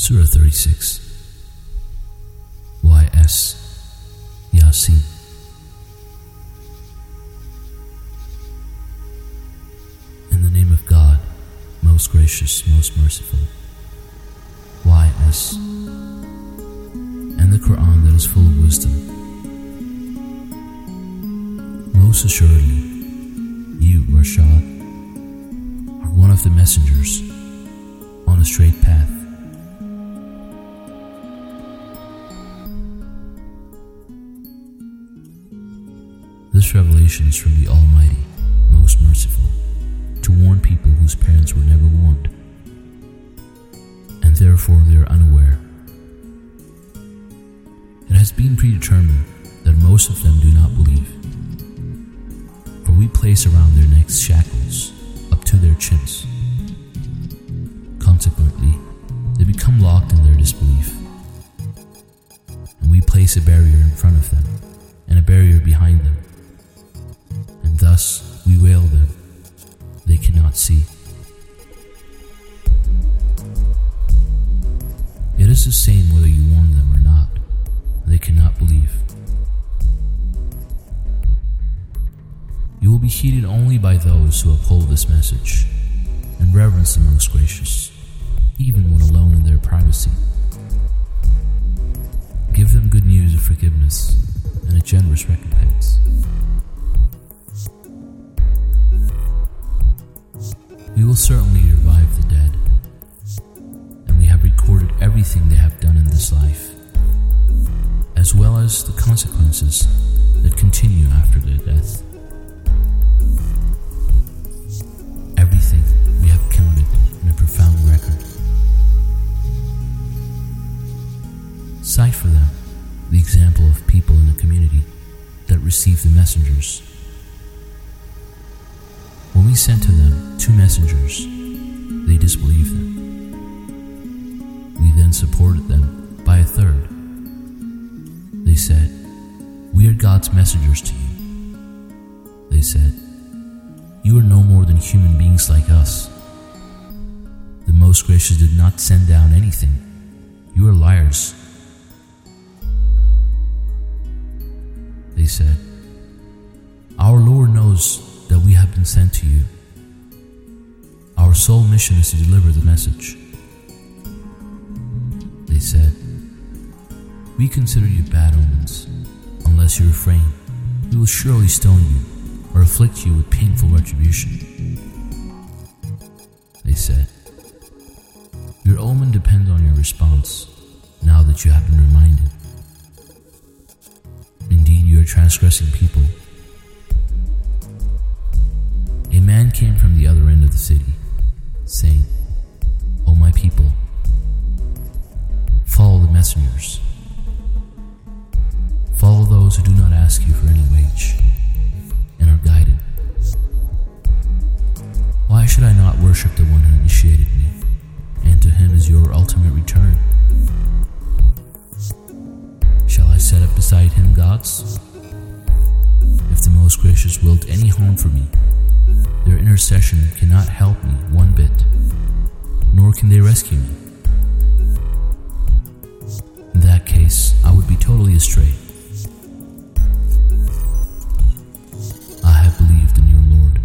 Surah 36 YS Yasin In the name of God, most gracious, most merciful. YS and the Quran that is full of wisdom. Most assuredly, you, Rashad, are one of the messengers on a straight path. This revelation is from the Almighty, most merciful, to warn people whose parents were never warned, and therefore they are unaware. It has been predetermined that most of them do not believe, for we place around their necks shackles up to their chins. Consequently, they become locked in their disbelief, and we place a barrier in front of them and a barrier behind them thus we wail them. They cannot see. It is the same whether you warn them or not. They cannot believe. You will be heeded only by those who uphold this message and reverence the Most Gracious, even when alone in their privacy. Give them good news of forgiveness and a generous recompense. Certainly revive the dead, and we have recorded everything they have done in this life, as well as the consequences that continue after their death. Everything we have counted in a profound record. Cite for them the example of people in the community that received the messengers we sent to them two messengers, they disbelieved them. We then supported them by a third. They said, We are God's messengers to you. They said, You are no more than human beings like us. The Most Gracious did not send down anything. You are liars. They said, Our Lord knows that we have been sent to you. Our sole mission is to deliver the message. They said, We consider you bad omens. Unless you refrain, we will surely stone you or afflict you with painful retribution. They said, Your omen depends on your response now that you have been reminded. Indeed, you are transgressing people man came from the other end of the city, saying, O my people, follow the messengers. Follow those who do not ask you for any wage and are guided. Why should I not worship the one who initiated me, and to him is your ultimate return? Shall I set up beside him gods? If the Most Gracious willed any harm for me, their intercession cannot help me one bit, nor can they rescue me. In that case, I would be totally astray. I have believed in your Lord.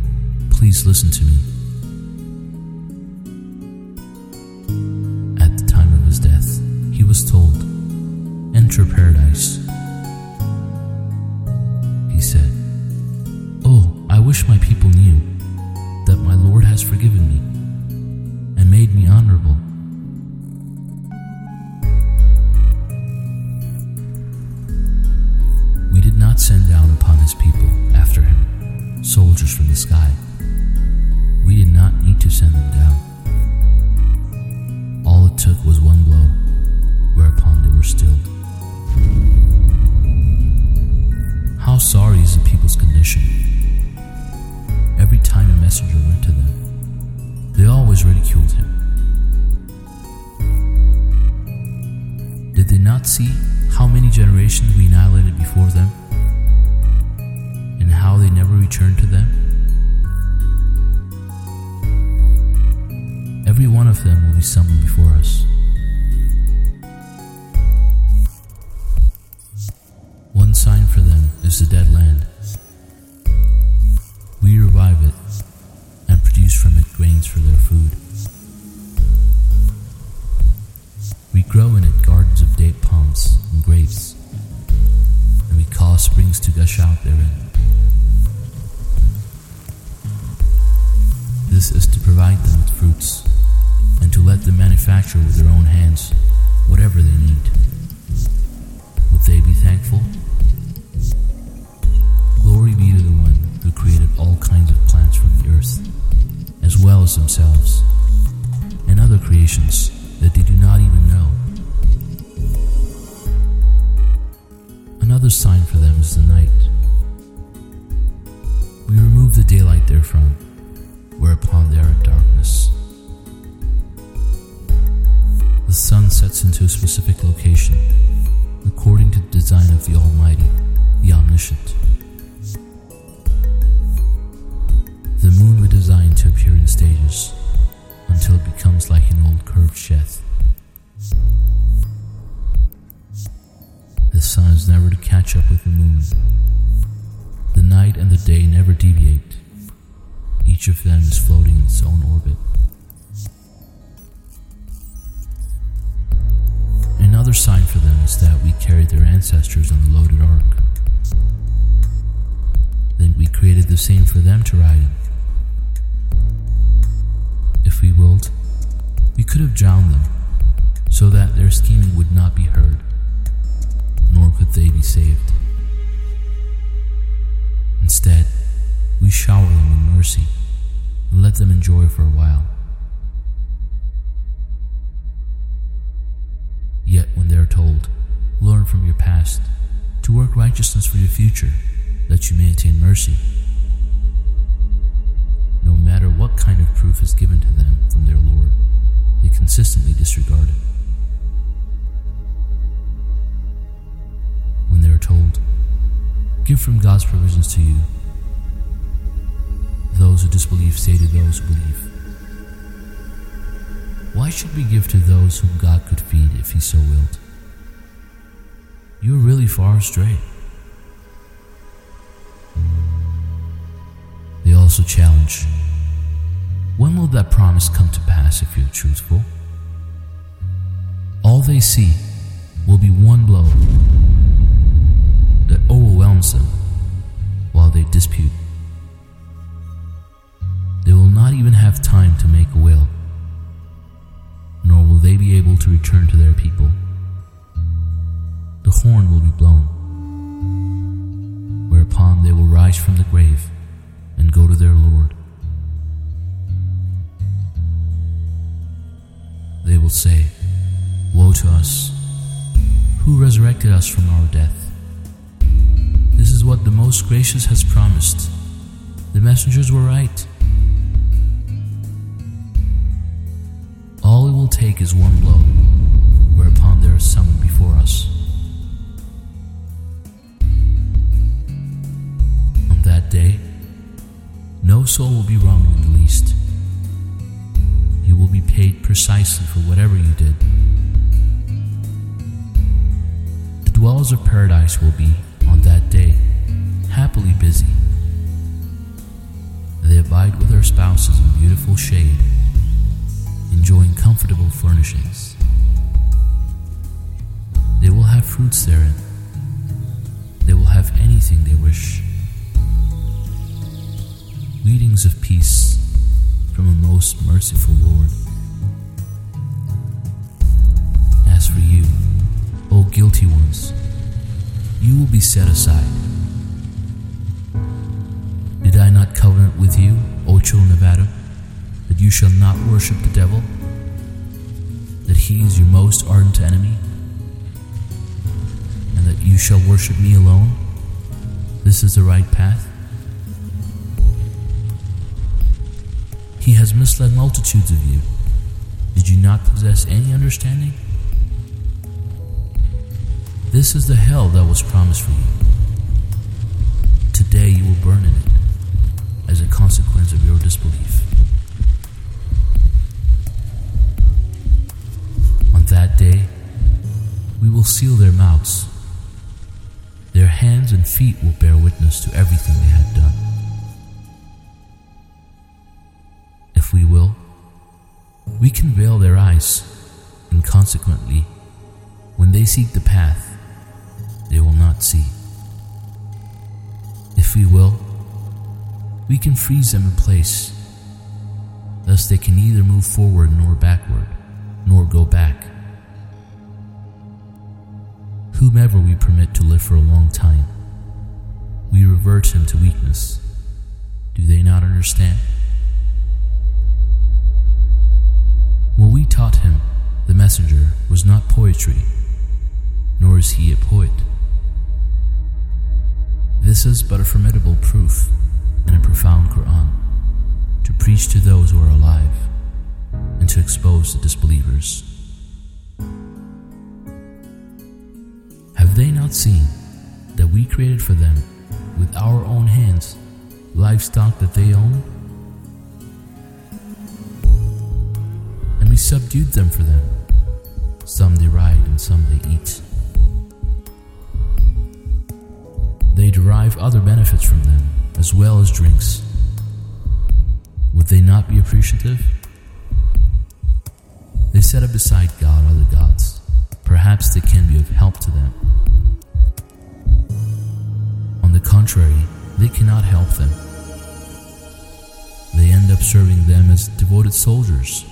Please listen to me. At the time of his death, he was told, Enter paradise. Wish my people knew that my Lord has forgiven me and made me honorable. We did not send down upon his people after him soldiers from the sky. We did not need to send them down. killed him. Did they not see how many generations we annihilated before them? And how they never returned to them? Every one of them will be summoned before us. One sign for them is the death. experiment. This is to provide them with fruits and to let them manufacture with their own hands whatever they need. Would they be thankful? Glory be to the one who created all kinds of plants from the earth, as well as themselves, and other creations that they do not even know. Another sign for them is the night. Sets into a specific location, according to the design of the Almighty, the Omniscient. The moon was designed to appear in stages until it becomes like an old curved sheath. The sun is never to catch up with the moon. The night and the day never deviate. Each of them is floating in its own orbit. Another sign for them is that we carried their ancestors on the loaded ark. Then we created the same for them to ride in. If we willed, we could have drowned them so that their scheming would not be heard, nor could they be saved. Instead, we shower them with mercy and let them enjoy for a while. From your past, to work righteousness for your future, that you may attain mercy, no matter what kind of proof is given to them from their Lord, they consistently disregard it. When they are told, Give from God's provisions to you, those who disbelieve say to those who believe, Why should we give to those whom God could feed if He so willed? You are really far astray. They also challenge When will that promise come to pass if you're truthful? All they see will be one blow that overwhelms them while they dispute. They will not even have time to make a will, nor will they be able to return to their people. Horn will be blown, whereupon they will rise from the grave and go to their Lord. They will say, Woe to us! Who resurrected us from our death? This is what the Most Gracious has promised. The messengers were right. All it will take is one blow, whereupon they are summoned before us. Day, no soul will be wronged in the least. You will be paid precisely for whatever you did. The dwellers of paradise will be, on that day, happily busy. They abide with their spouses in beautiful shade, enjoying comfortable furnishings. They will have fruits therein. They will have anything they wish greetings of peace from a most merciful Lord. As for you, O guilty ones, you will be set aside. Did I not covenant with you, O children of Adam, that you shall not worship the devil? That he is your most ardent enemy? And that you shall worship me alone? This is the right path? He has misled multitudes of you. Did you not possess any understanding? This is the hell that was promised for you. Today you will burn in it as a consequence of your disbelief. On that day, we will seal their mouths. Their hands and feet will bear witness to everything they had done. We can veil their eyes, and consequently, when they seek the path, they will not see. If we will, we can freeze them in place, thus they can neither move forward nor backward, nor go back. Whomever we permit to live for a long time, we revert him to weakness. Do they not understand? Taught him, the messenger, was not poetry, nor is he a poet. This is but a formidable proof and a profound Quran to preach to those who are alive and to expose the disbelievers. Have they not seen that we created for them with our own hands livestock that they own? Subdued them for them. Some they ride and some they eat. They derive other benefits from them, as well as drinks. Would they not be appreciative? They set up beside God other gods. Perhaps they can be of help to them. On the contrary, they cannot help them. They end up serving them as devoted soldiers.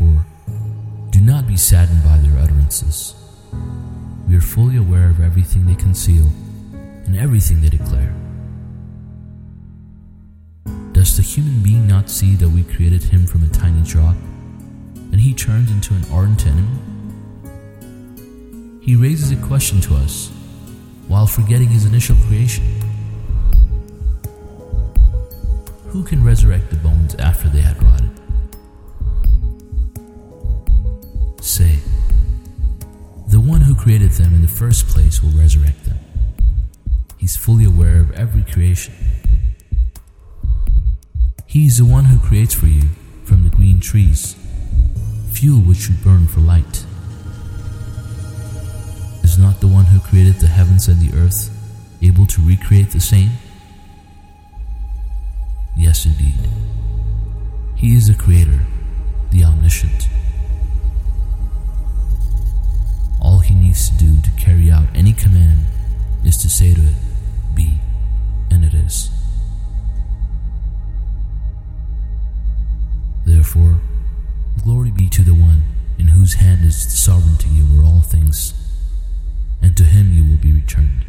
Therefore, do not be saddened by their utterances. We are fully aware of everything they conceal and everything they declare. Does the human being not see that we created him from a tiny drop, and he turns into an ardent enemy? He raises a question to us while forgetting his initial creation. Who can resurrect the bones after they had rotted? Say, the one who created them in the first place will resurrect them. He's fully aware of every creation. He is the one who creates for you from the green trees fuel which you burn for light. Is not the one who created the heavens and the earth able to recreate the same? Yes, indeed. He is the Creator, the Omniscient. Needs to do to carry out any command is to say to it, Be, and it is. Therefore, glory be to the one in whose hand is the sovereignty over all things, and to him you will be returned.